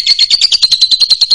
ハハハハ!